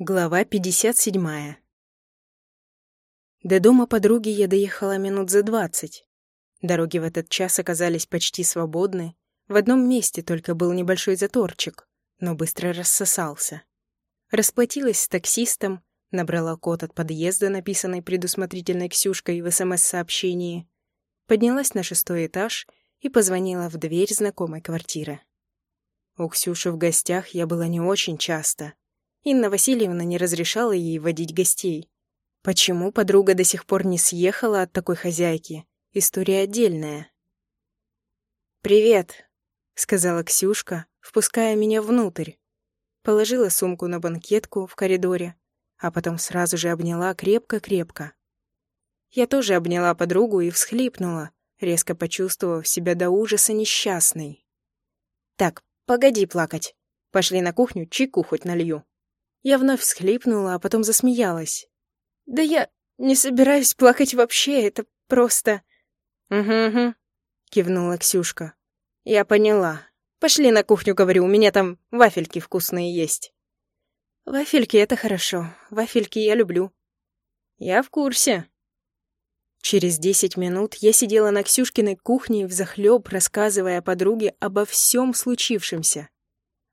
Глава 57. До дома подруги я доехала минут за двадцать. Дороги в этот час оказались почти свободны. В одном месте только был небольшой заторчик, но быстро рассосался. Расплатилась с таксистом, набрала код от подъезда, написанный предусмотрительной Ксюшкой в СМС-сообщении, поднялась на шестой этаж и позвонила в дверь знакомой квартиры. У Ксюши в гостях я была не очень часто — Инна Васильевна не разрешала ей водить гостей. Почему подруга до сих пор не съехала от такой хозяйки? История отдельная. «Привет», — сказала Ксюшка, впуская меня внутрь. Положила сумку на банкетку в коридоре, а потом сразу же обняла крепко-крепко. Я тоже обняла подругу и всхлипнула, резко почувствовав себя до ужаса несчастной. «Так, погоди плакать. Пошли на кухню, чайку хоть налью». Я вновь всхлипнула, а потом засмеялась. «Да я не собираюсь плакать вообще, это просто...» «Угу-угу», — кивнула Ксюшка. «Я поняла. Пошли на кухню, говорю, у меня там вафельки вкусные есть». «Вафельки — это хорошо. Вафельки я люблю». «Я в курсе». Через десять минут я сидела на Ксюшкиной кухне взахлёб, рассказывая подруге обо всем случившемся.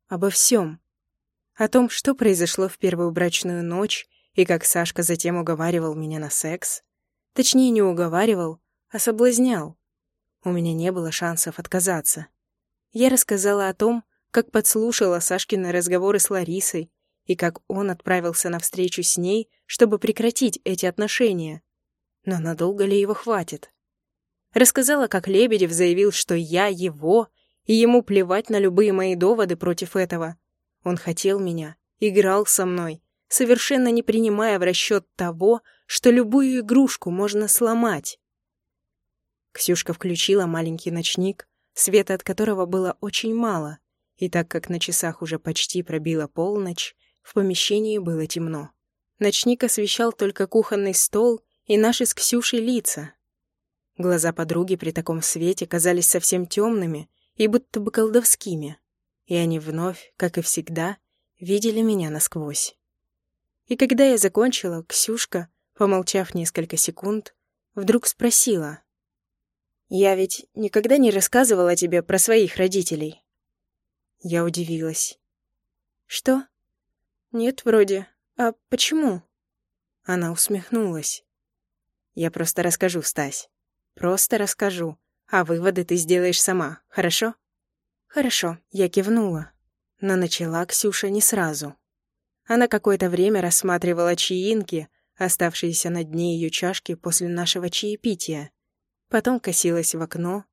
Обо всем. О том, что произошло в первую брачную ночь, и как Сашка затем уговаривал меня на секс. Точнее, не уговаривал, а соблазнял. У меня не было шансов отказаться. Я рассказала о том, как подслушала Сашкины разговоры с Ларисой, и как он отправился на встречу с ней, чтобы прекратить эти отношения. Но надолго ли его хватит? Рассказала, как Лебедев заявил, что я его, и ему плевать на любые мои доводы против этого, он хотел меня, играл со мной, совершенно не принимая в расчет того, что любую игрушку можно сломать. Ксюшка включила маленький ночник, света от которого было очень мало, и так как на часах уже почти пробила полночь, в помещении было темно. Ночник освещал только кухонный стол и наши с Ксюшей лица. Глаза подруги при таком свете казались совсем темными и будто бы колдовскими и они вновь, как и всегда, видели меня насквозь. И когда я закончила, Ксюшка, помолчав несколько секунд, вдруг спросила. «Я ведь никогда не рассказывала тебе про своих родителей». Я удивилась. «Что? Нет, вроде. А почему?» Она усмехнулась. «Я просто расскажу, Стась. Просто расскажу, а выводы ты сделаешь сама, хорошо?» «Хорошо», — я кивнула. Но начала Ксюша не сразу. Она какое-то время рассматривала чаинки, оставшиеся на дне ее чашки после нашего чаепития. Потом косилась в окно.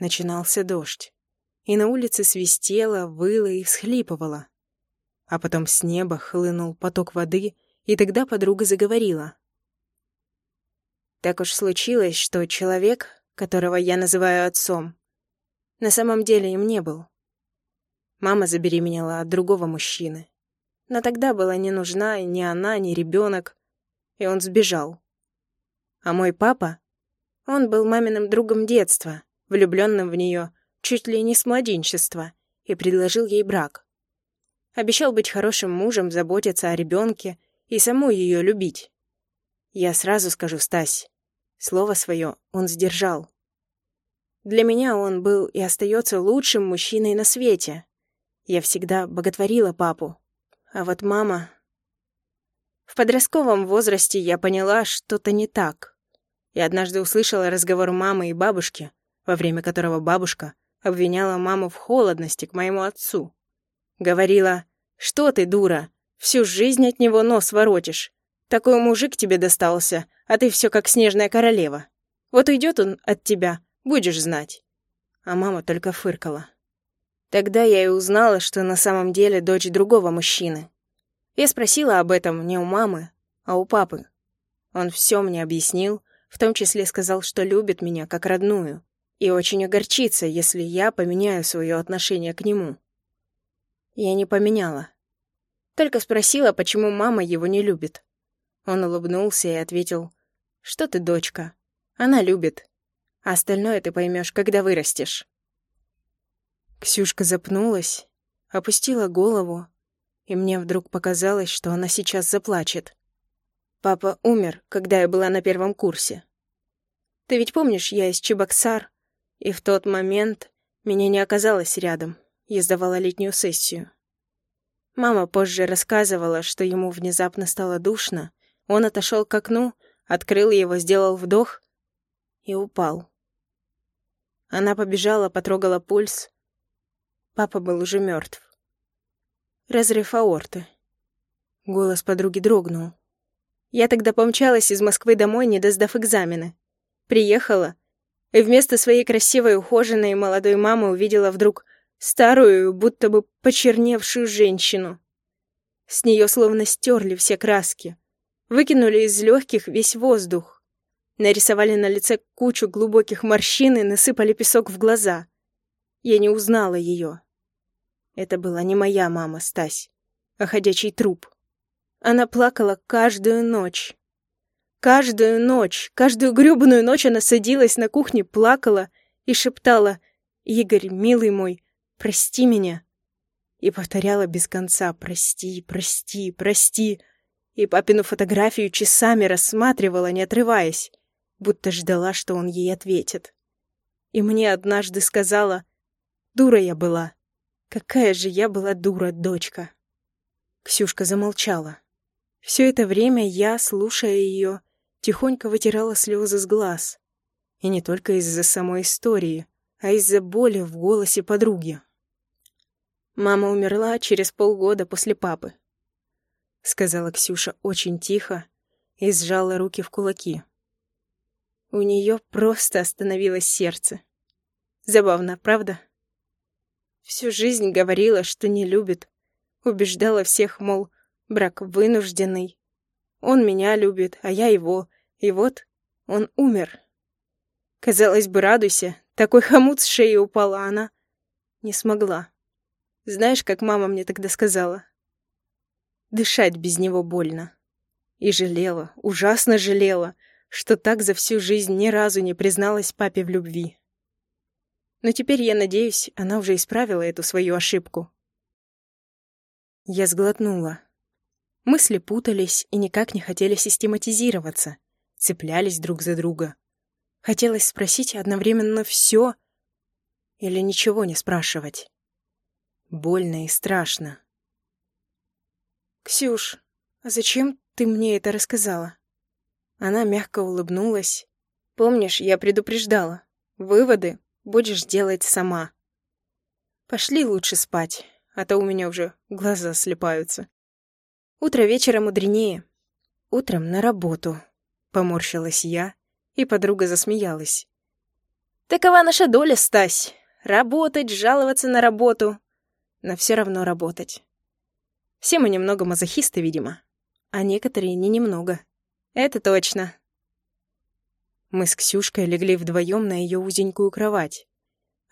Начинался дождь. И на улице свистело, выло и всхлипывало. А потом с неба хлынул поток воды, и тогда подруга заговорила. Так уж случилось, что человек, которого я называю отцом, на самом деле им не был. Мама забеременела от другого мужчины. Но тогда была не нужна ни она, ни ребенок, и он сбежал. А мой папа, он был маминым другом детства, влюбленным в нее чуть ли не с младенчества, и предложил ей брак. Обещал быть хорошим мужем, заботиться о ребенке и саму ее любить. Я сразу скажу, Стась, слово свое он сдержал. Для меня он был и остается лучшим мужчиной на свете. Я всегда боготворила папу. А вот мама... В подростковом возрасте я поняла, что-то не так. И однажды услышала разговор мамы и бабушки, во время которого бабушка обвиняла маму в холодности к моему отцу. Говорила, «Что ты, дура, всю жизнь от него нос воротишь. Такой мужик тебе достался, а ты все как снежная королева. Вот уйдет он от тебя, Будешь знать». А мама только фыркала. Тогда я и узнала, что на самом деле дочь другого мужчины. Я спросила об этом не у мамы, а у папы. Он все мне объяснил, в том числе сказал, что любит меня как родную и очень огорчится, если я поменяю свое отношение к нему. Я не поменяла. Только спросила, почему мама его не любит. Он улыбнулся и ответил, «Что ты, дочка? Она любит. А остальное ты поймешь, когда вырастешь. Ксюшка запнулась, опустила голову, и мне вдруг показалось, что она сейчас заплачет. Папа умер, когда я была на первом курсе. Ты ведь помнишь, я из Чебоксар, и в тот момент меня не оказалось рядом. Я сдавала летнюю сессию. Мама позже рассказывала, что ему внезапно стало душно. Он отошел к окну, открыл его, сделал вдох и упал. Она побежала, потрогала пульс. Папа был уже мертв. Разрыв аорты. Голос подруги дрогнул. Я тогда помчалась из Москвы домой, не доздав экзамены. Приехала, и вместо своей красивой, ухоженной молодой мамы увидела вдруг старую, будто бы почерневшую женщину. С нее словно стерли все краски, выкинули из легких весь воздух, нарисовали на лице кучу глубоких морщин и насыпали песок в глаза. Я не узнала ее. Это была не моя мама, Стась, а ходячий труп. Она плакала каждую ночь. Каждую ночь, каждую грёбаную ночь она садилась на кухне, плакала и шептала «Игорь, милый мой, прости меня». И повторяла без конца «Прости, прости, прости». И папину фотографию часами рассматривала, не отрываясь, будто ждала, что он ей ответит. И мне однажды сказала «Дура я была». Какая же я была дура, дочка. Ксюшка замолчала. Все это время я, слушая ее, тихонько вытирала слезы с глаз. И не только из-за самой истории, а из-за боли в голосе подруги. «Мама умерла через полгода после папы», — сказала Ксюша очень тихо и сжала руки в кулаки. У нее просто остановилось сердце. Забавно, правда? Всю жизнь говорила, что не любит. Убеждала всех, мол, Брак вынужденный. Он меня любит, а я его. И вот он умер. Казалось бы, радуйся. Такой хомут с шеи упала, она не смогла. Знаешь, как мама мне тогда сказала? Дышать без него больно. И жалела, ужасно жалела, что так за всю жизнь ни разу не призналась папе в любви. Но теперь, я надеюсь, она уже исправила эту свою ошибку. Я сглотнула. Мысли путались и никак не хотели систематизироваться, цеплялись друг за друга. Хотелось спросить одновременно все или ничего не спрашивать. Больно и страшно. «Ксюш, а зачем ты мне это рассказала?» Она мягко улыбнулась. «Помнишь, я предупреждала. Выводы будешь делать сама. Пошли лучше спать, а то у меня уже глаза слепаются». Утро вечера мудренее. Утром на работу. Поморщилась я, и подруга засмеялась. Такова наша доля, Стась. Работать, жаловаться на работу. Но все равно работать. Все мы немного мазохисты, видимо. А некоторые не немного. Это точно. Мы с Ксюшкой легли вдвоем на ее узенькую кровать.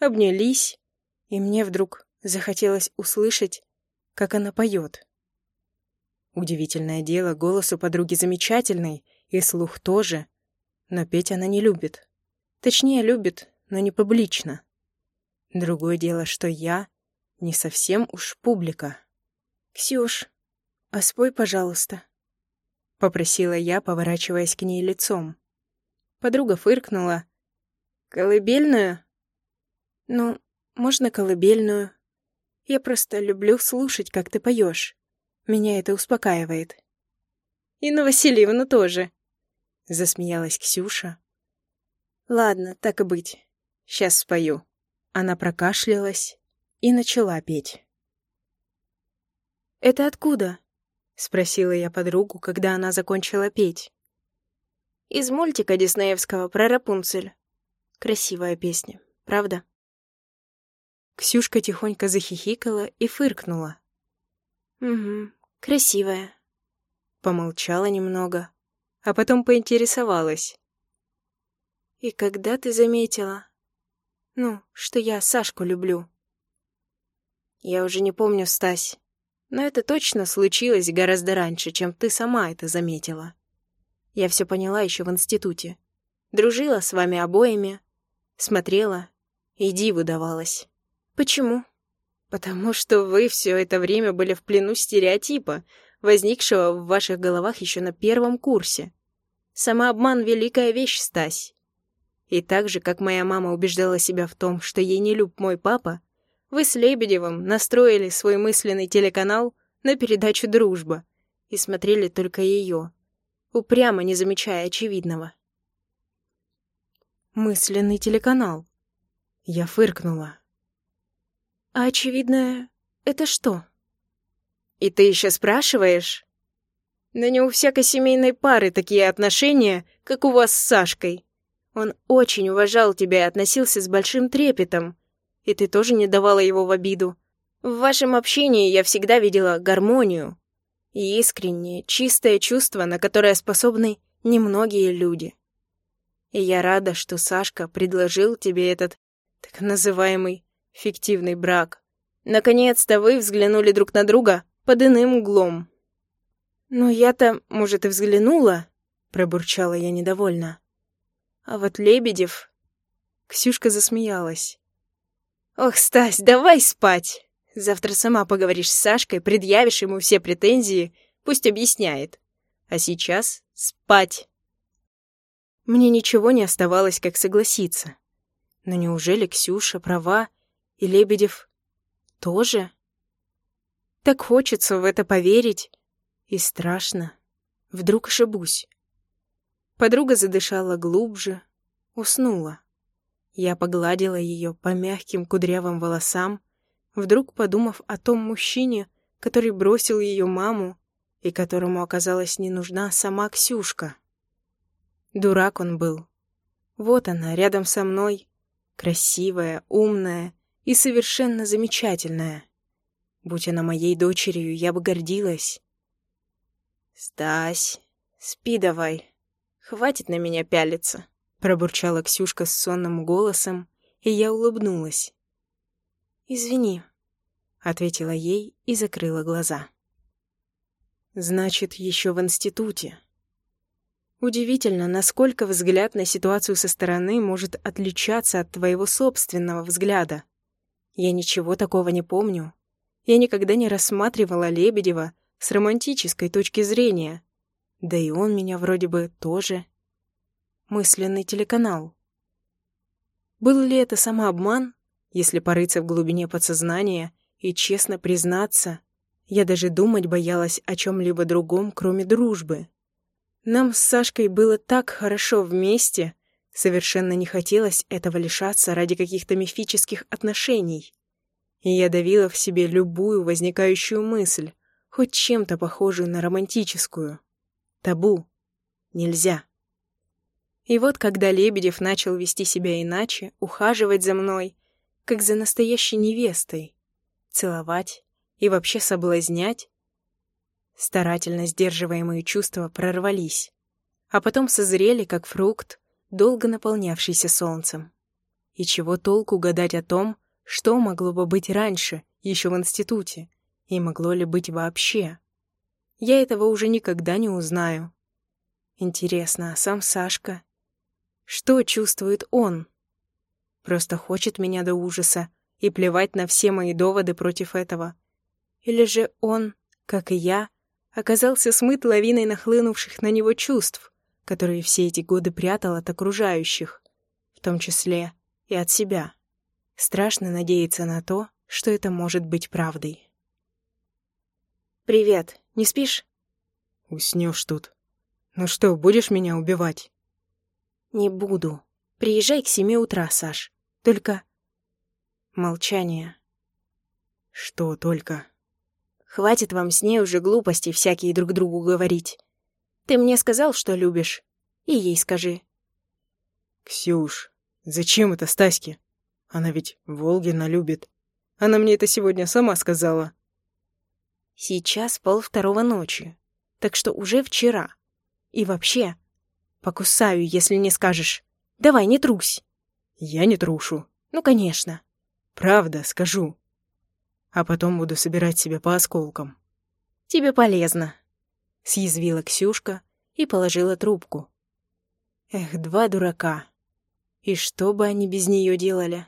Обнялись, и мне вдруг захотелось услышать, как она поет. Удивительное дело, голос у подруги замечательный, и слух тоже. Но петь она не любит. Точнее, любит, но не публично. Другое дело, что я не совсем уж публика. «Ксюш, а спой, пожалуйста», — попросила я, поворачиваясь к ней лицом. Подруга фыркнула. «Колыбельную?» «Ну, можно колыбельную. Я просто люблю слушать, как ты поешь. Меня это успокаивает. И на Васильевну тоже. Засмеялась Ксюша. Ладно, так и быть. Сейчас спою. Она прокашлялась и начала петь. «Это откуда?» — спросила я подругу, когда она закончила петь. «Из мультика диснеевского про Рапунцель. Красивая песня, правда?» Ксюшка тихонько захихикала и фыркнула. «Угу, красивая». Помолчала немного, а потом поинтересовалась. «И когда ты заметила? Ну, что я Сашку люблю?» «Я уже не помню, Стась, но это точно случилось гораздо раньше, чем ты сама это заметила. Я все поняла еще в институте. Дружила с вами обоими, смотрела и диву давалась. Почему?» Потому что вы все это время были в плену стереотипа, возникшего в ваших головах еще на первом курсе. Самообман — великая вещь, Стась. И так же, как моя мама убеждала себя в том, что ей не люб мой папа, вы с Лебедевым настроили свой мысленный телеканал на передачу «Дружба» и смотрели только ее, упрямо не замечая очевидного. Мысленный телеканал. Я фыркнула. А очевидное — это что? И ты еще спрашиваешь? Да не у всякой семейной пары такие отношения, как у вас с Сашкой. Он очень уважал тебя и относился с большим трепетом. И ты тоже не давала его в обиду. В вашем общении я всегда видела гармонию. И искреннее, чистое чувство, на которое способны немногие люди. И я рада, что Сашка предложил тебе этот так называемый фиктивный брак. Наконец-то вы взглянули друг на друга под иным углом. «Ну, я-то, может, и взглянула», — пробурчала я недовольно. А вот Лебедев... Ксюшка засмеялась. «Ох, Стась, давай спать! Завтра сама поговоришь с Сашкой, предъявишь ему все претензии, пусть объясняет. А сейчас спать!» Мне ничего не оставалось, как согласиться. Но неужели Ксюша права, и Лебедев тоже? Так хочется в это поверить. И страшно. Вдруг ошибусь. Подруга задышала глубже, уснула. Я погладила ее по мягким кудрявым волосам, вдруг подумав о том мужчине, который бросил ее маму и которому оказалась не нужна сама Ксюшка. Дурак он был. Вот она, рядом со мной, красивая, умная и совершенно замечательная. Будь она моей дочерью, я бы гордилась. «Стась, спи давай», «Хватит на меня пялиться», — пробурчала Ксюшка с сонным голосом, и я улыбнулась. «Извини», — ответила ей и закрыла глаза. «Значит, еще в институте». Удивительно, насколько взгляд на ситуацию со стороны может отличаться от твоего собственного взгляда. Я ничего такого не помню. Я никогда не рассматривала Лебедева с романтической точки зрения. Да и он меня вроде бы тоже. Мысленный телеканал. Был ли это самообман, если порыться в глубине подсознания и честно признаться, я даже думать боялась о чем-либо другом, кроме дружбы. Нам с Сашкой было так хорошо вместе, совершенно не хотелось этого лишаться ради каких-то мифических отношений. И я давила в себе любую возникающую мысль, хоть чем-то похожую на романтическую. Табу. Нельзя. И вот когда Лебедев начал вести себя иначе, ухаживать за мной, как за настоящей невестой, целовать и вообще соблазнять, старательно сдерживаемые чувства прорвались, а потом созрели, как фрукт, долго наполнявшийся солнцем. И чего толку гадать о том, что могло бы быть раньше, еще в институте, и могло ли быть вообще? Я этого уже никогда не узнаю. Интересно, а сам Сашка? Что чувствует он? Просто хочет меня до ужаса и плевать на все мои доводы против этого. Или же он, как и я, оказался смыт лавиной нахлынувших на него чувств, которые все эти годы прятал от окружающих, в том числе и от себя. Страшно надеяться на то, что это может быть правдой. «Привет. Не спишь?» «Уснешь тут. Ну что, будешь меня убивать?» «Не буду. Приезжай к семи утра, Саш. Только...» Молчание. «Что только?» «Хватит вам с ней уже глупости всякие друг другу говорить. Ты мне сказал, что любишь. И ей скажи». «Ксюш, зачем это Стаське? Она ведь Волгина любит. Она мне это сегодня сама сказала». Сейчас пол второго ночи, так что уже вчера. И вообще, покусаю, если не скажешь. Давай, не трусь. Я не трушу. Ну, конечно. Правда, скажу. А потом буду собирать себя по осколкам. Тебе полезно. Съязвила Ксюшка и положила трубку. Эх, два дурака. И что бы они без нее делали?